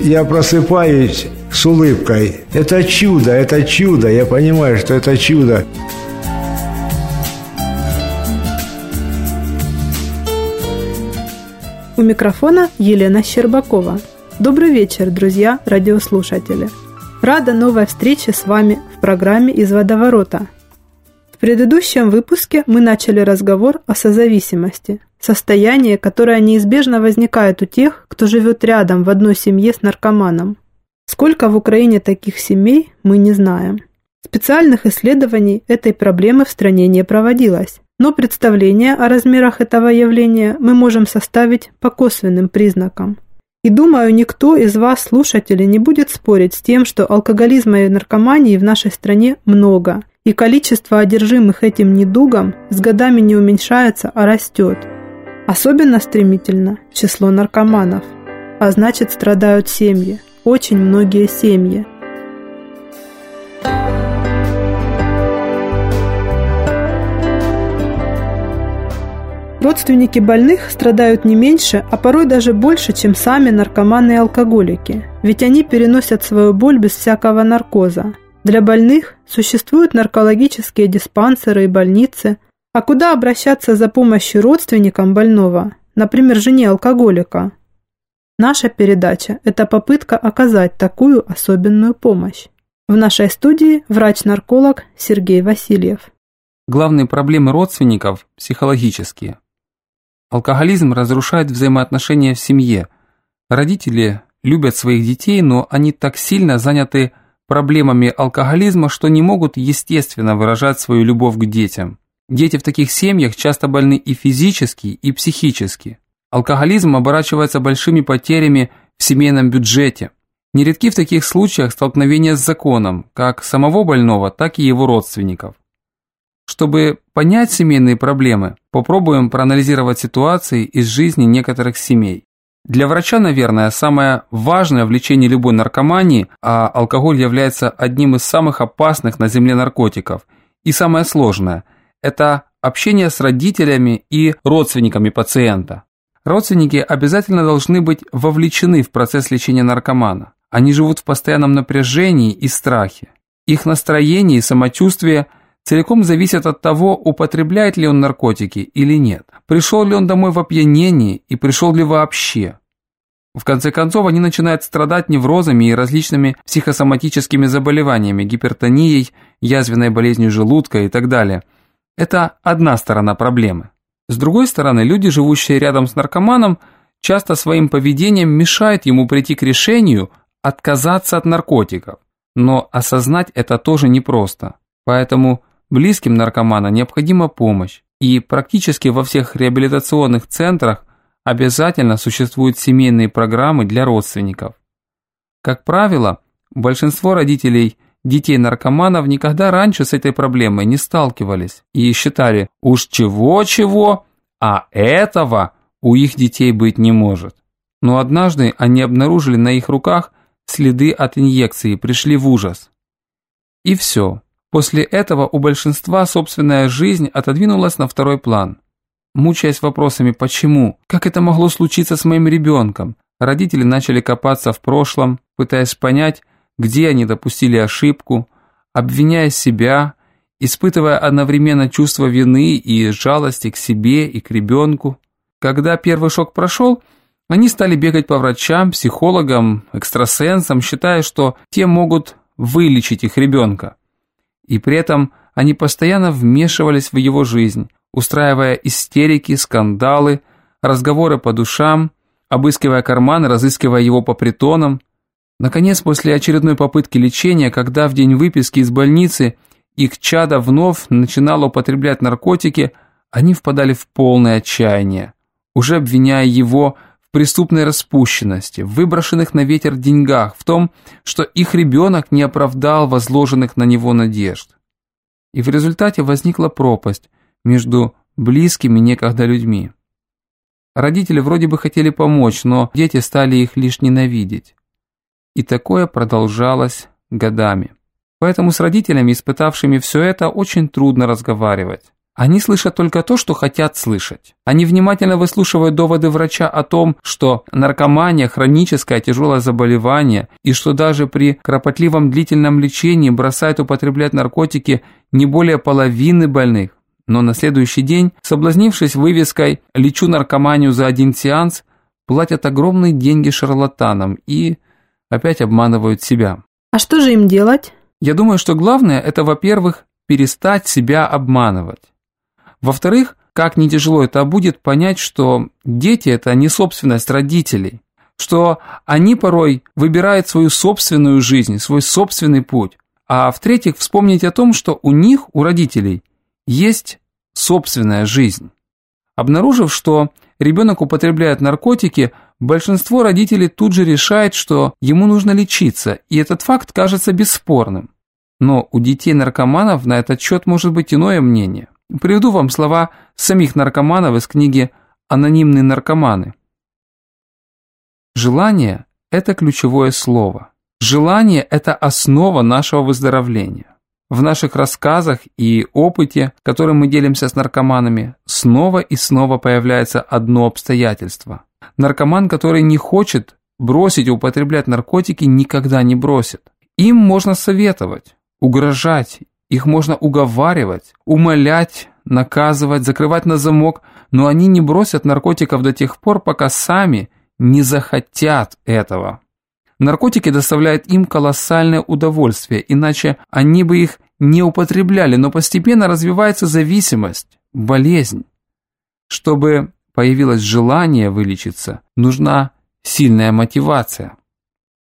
Я просыпаюсь с улыбкой. Это чудо, это чудо. Я понимаю, что это чудо. У микрофона Елена Щербакова. Добрый вечер, друзья радиослушатели. Рада новой встрече с вами в программе «Из водоворота». В предыдущем выпуске мы начали разговор о созависимости, состоянии, которое неизбежно возникает у тех, кто живет рядом в одной семье с наркоманом. Сколько в Украине таких семей, мы не знаем. Специальных исследований этой проблемы в стране не проводилось. Но представление о размерах этого явления мы можем составить по косвенным признакам. И думаю, никто из вас, слушателей, не будет спорить с тем, что алкоголизма и наркомании в нашей стране много, и количество одержимых этим недугом с годами не уменьшается, а растет. Особенно стремительно число наркоманов, а значит страдают семьи, очень многие семьи – Родственники больных страдают не меньше, а порой даже больше, чем сами наркоманы и алкоголики, ведь они переносят свою боль без всякого наркоза. Для больных существуют наркологические диспансеры и больницы, а куда обращаться за помощью родственникам больного, например, жене алкоголика? Наша передача – это попытка оказать такую особенную помощь. В нашей студии врач-нарколог Сергей Васильев. Главные проблемы родственников – психологические. Алкоголизм разрушает взаимоотношения в семье. Родители любят своих детей, но они так сильно заняты проблемами алкоголизма, что не могут естественно выражать свою любовь к детям. Дети в таких семьях часто больны и физически, и психически. Алкоголизм оборачивается большими потерями в семейном бюджете. Нередки в таких случаях столкновения с законом, как самого больного, так и его родственников. Чтобы понять семейные проблемы, попробуем проанализировать ситуации из жизни некоторых семей. Для врача, наверное, самое важное в лечении любой наркомании, а алкоголь является одним из самых опасных на земле наркотиков, и самое сложное – это общение с родителями и родственниками пациента. Родственники обязательно должны быть вовлечены в процесс лечения наркомана. Они живут в постоянном напряжении и страхе. Их настроение и самочувствие – целиком зависит от того, употребляет ли он наркотики или нет, пришел ли он домой в опьянении и пришел ли вообще. В конце концов, они начинают страдать неврозами и различными психосоматическими заболеваниями, гипертонией, язвенной болезнью желудка и так далее. Это одна сторона проблемы. С другой стороны, люди, живущие рядом с наркоманом, часто своим поведением мешают ему прийти к решению отказаться от наркотиков. Но осознать это тоже непросто. Поэтому Близким наркомана необходима помощь, и практически во всех реабилитационных центрах обязательно существуют семейные программы для родственников. Как правило, большинство родителей детей наркоманов никогда раньше с этой проблемой не сталкивались и считали уж чего-чего, а этого у их детей быть не может. Но однажды они обнаружили на их руках следы от инъекции пришли в ужас. И все. После этого у большинства собственная жизнь отодвинулась на второй план. Мучаясь вопросами «почему?», «как это могло случиться с моим ребенком?», родители начали копаться в прошлом, пытаясь понять, где они допустили ошибку, обвиняя себя, испытывая одновременно чувство вины и жалости к себе и к ребенку. Когда первый шок прошел, Они стали бегать по врачам, психологам, экстрасенсам, считая, что те могут вылечить их ребенка. И при этом они постоянно вмешивались в его жизнь, устраивая истерики, скандалы, разговоры по душам, обыскивая карманы, разыскивая его по притонам. Наконец, после очередной попытки лечения, когда в день выписки из больницы их чадо вновь начинало употреблять наркотики, они впадали в полное отчаяние, уже обвиняя его в преступной распущенности, в выброшенных на ветер деньгах, в том, что их ребенок не оправдал возложенных на него надежд. И в результате возникла пропасть между близкими некогда людьми. Родители вроде бы хотели помочь, но дети стали их лишь ненавидеть. И такое продолжалось годами. Поэтому с родителями, испытавшими все это, очень трудно разговаривать. Они слышат только то, что хотят слышать. Они внимательно выслушивают доводы врача о том, что наркомания – хроническое тяжелое заболевание, и что даже при кропотливом длительном лечении бросают употреблять наркотики не более половины больных. Но на следующий день, соблазнившись вывеской «Лечу наркоманию за один сеанс», платят огромные деньги шарлатанам и опять обманывают себя. А что же им делать? Я думаю, что главное – это, во-первых, перестать себя обманывать. Во-вторых, как не тяжело это будет понять, что дети – это не собственность родителей, что они порой выбирают свою собственную жизнь, свой собственный путь. А в-третьих, вспомнить о том, что у них, у родителей, есть собственная жизнь. Обнаружив, что ребенок употребляет наркотики, большинство родителей тут же решает, что ему нужно лечиться, и этот факт кажется бесспорным. Но у детей-наркоманов на этот счет может быть иное мнение. Приведу вам слова самих наркоманов из книги «Анонимные наркоманы». Желание – это ключевое слово. Желание – это основа нашего выздоровления. В наших рассказах и опыте, которым мы делимся с наркоманами, снова и снова появляется одно обстоятельство. Наркоман, который не хочет бросить употреблять наркотики, никогда не бросит. Им можно советовать, угрожать их можно уговаривать, умолять, наказывать, закрывать на замок, но они не бросят наркотиков до тех пор, пока сами не захотят этого. Наркотики доставляют им колоссальное удовольствие, иначе они бы их не употребляли, но постепенно развивается зависимость, болезнь. Чтобы появилось желание вылечиться, нужна сильная мотивация.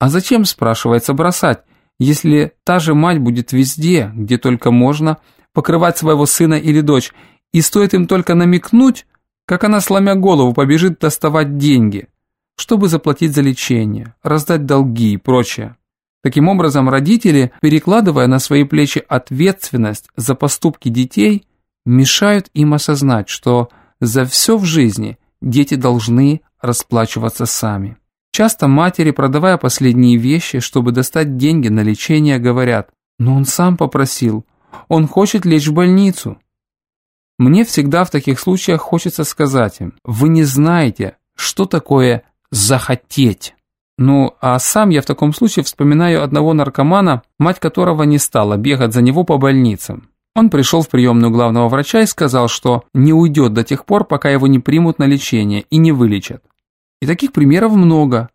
А зачем, спрашивается, бросать, если та же мать будет везде, где только можно, покрывать своего сына или дочь, и стоит им только намекнуть, как она, сломя голову, побежит доставать деньги, чтобы заплатить за лечение, раздать долги и прочее. Таким образом, родители, перекладывая на свои плечи ответственность за поступки детей, мешают им осознать, что за все в жизни дети должны расплачиваться сами. Часто матери, продавая последние вещи, чтобы достать деньги на лечение, говорят, «Но он сам попросил, он хочет лечь в больницу». Мне всегда в таких случаях хочется сказать им, «Вы не знаете, что такое захотеть». Ну, а сам я в таком случае вспоминаю одного наркомана, мать которого не стала бегать за него по больницам. Он пришел в приемную главного врача и сказал, что не уйдет до тех пор, пока его не примут на лечение и не вылечат. И таких примеров много.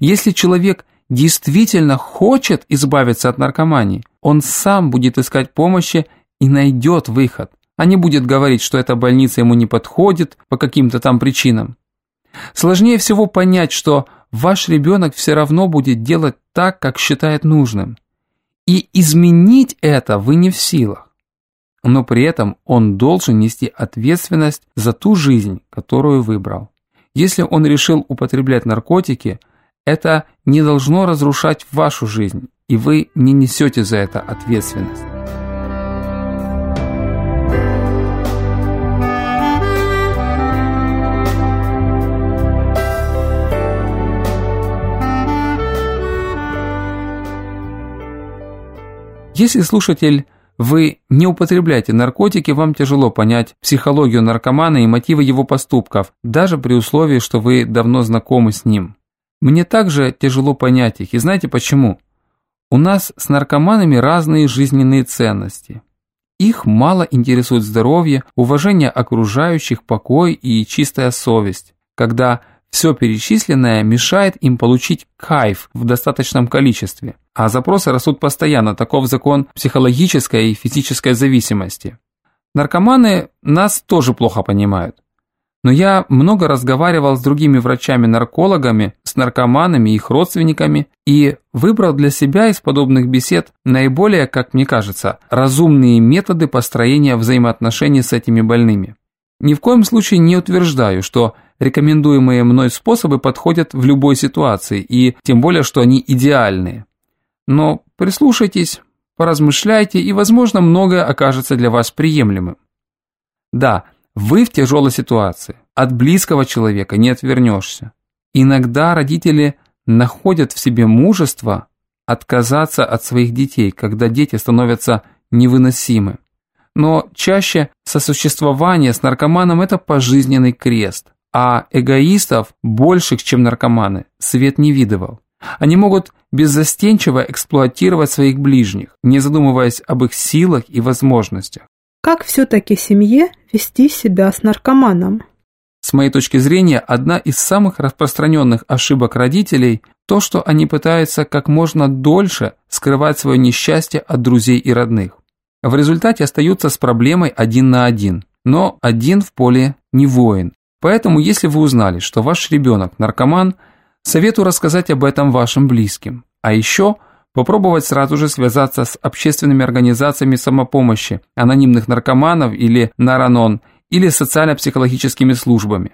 Если человек действительно хочет избавиться от наркомании, он сам будет искать помощи и найдет выход, а не будет говорить, что эта больница ему не подходит по каким-то там причинам. Сложнее всего понять, что ваш ребенок все равно будет делать так, как считает нужным. И изменить это вы не в силах. Но при этом он должен нести ответственность за ту жизнь, которую выбрал. Если он решил употреблять наркотики, это не должно разрушать вашу жизнь, и вы не несете за это ответственность. Если слушатель вы не употребляете наркотики, вам тяжело понять психологию наркомана и мотивы его поступков, даже при условии, что вы давно знакомы с ним. Мне также тяжело понять их, и знаете почему? У нас с наркоманами разные жизненные ценности. Их мало интересует здоровье, уважение окружающих, покой и чистая совесть, когда все перечисленное мешает им получить кайф в достаточном количестве, а запросы растут постоянно, таков закон психологической и физической зависимости. Наркоманы нас тоже плохо понимают. Но я много разговаривал с другими врачами-наркологами, с наркоманами их родственниками и выбрал для себя из подобных бесед наиболее, как мне кажется, разумные методы построения взаимоотношений с этими больными. Ни в коем случае не утверждаю, что рекомендуемые мной способы подходят в любой ситуации, и тем более, что они идеальные. Но прислушайтесь, поразмышляйте, и, возможно, многое окажется для вас приемлемым. Да, вы в тяжелой ситуации, от близкого человека не отвернешься. Иногда родители находят в себе мужество отказаться от своих детей, когда дети становятся невыносимы. Но чаще сосуществование с наркоманом – это пожизненный крест, а эгоистов, больших, чем наркоманы, свет не видывал. Они могут беззастенчиво эксплуатировать своих ближних, не задумываясь об их силах и возможностях. Как все-таки семье вести себя с наркоманом? С моей точки зрения, одна из самых распространенных ошибок родителей – то, что они пытаются как можно дольше скрывать свое несчастье от друзей и родных. В результате остаются с проблемой один на один. Но один в поле не воин. Поэтому, если вы узнали, что ваш ребенок наркоман, советую рассказать об этом вашим близким. А еще попробовать сразу же связаться с общественными организациями самопомощи, анонимных наркоманов или Наранон, или социально-психологическими службами.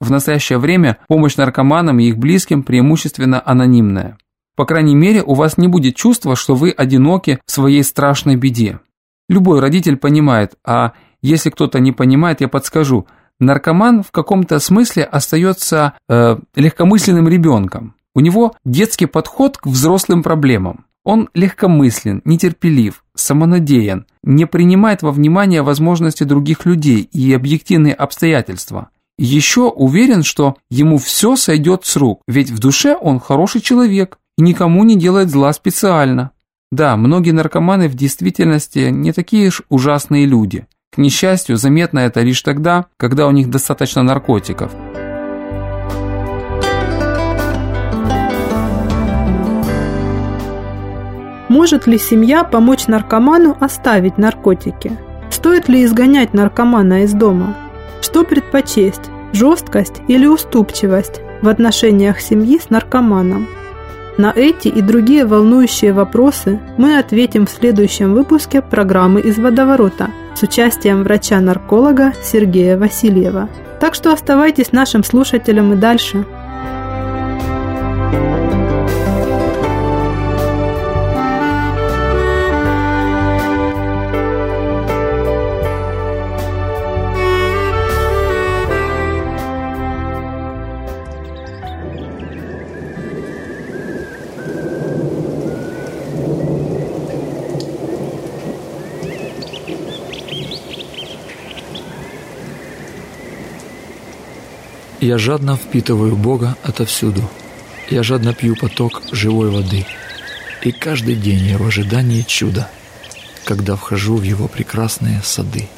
В настоящее время помощь наркоманам и их близким преимущественно анонимная. По крайней мере, у вас не будет чувства, что вы одиноки в своей страшной беде. Любой родитель понимает, а если кто-то не понимает, я подскажу. Наркоман в каком-то смысле остается э, легкомысленным ребенком. У него детский подход к взрослым проблемам. Он легкомыслен, нетерпелив, самонадеян, не принимает во внимание возможности других людей и объективные обстоятельства. Еще уверен, что ему все сойдет с рук, ведь в душе он хороший человек и никому не делает зла специально. Да, многие наркоманы в действительности не такие уж ужасные люди. К несчастью, заметно это лишь тогда, когда у них достаточно наркотиков. Может ли семья помочь наркоману оставить наркотики? Стоит ли изгонять наркомана из дома? Что предпочесть – жесткость или уступчивость в отношениях семьи с наркоманом? На эти и другие волнующие вопросы мы ответим в следующем выпуске программы «Из водоворота» с участием врача-нарколога Сергея Васильева. Так что оставайтесь нашим слушателем и дальше. Я жадно впитываю Бога отовсюду. Я жадно пью поток живой воды. И каждый день я в ожидании чуда, когда вхожу в Его прекрасные сады.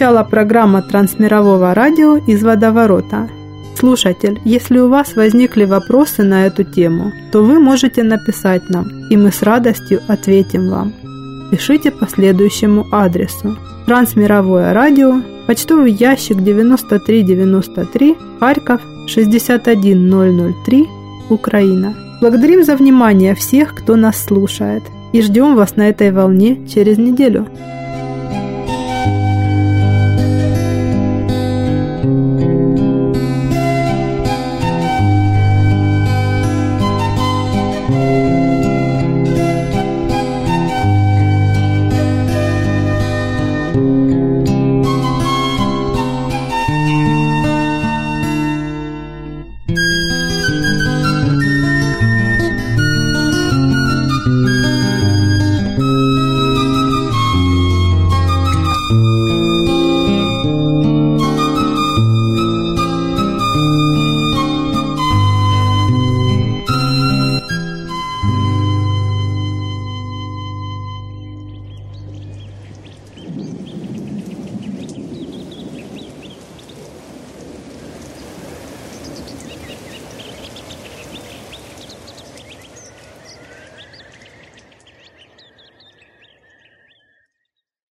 Звучала программа Трансмирового радио из водоворота. Слушатель, если у вас возникли вопросы на эту тему, то вы можете написать нам, и мы с радостью ответим вам. Пишите по следующему адресу. Трансмировое радио, почтовый ящик 9393, Харьков 61003, Украина. Благодарим за внимание всех, кто нас слушает, и ждем вас на этой волне через неделю.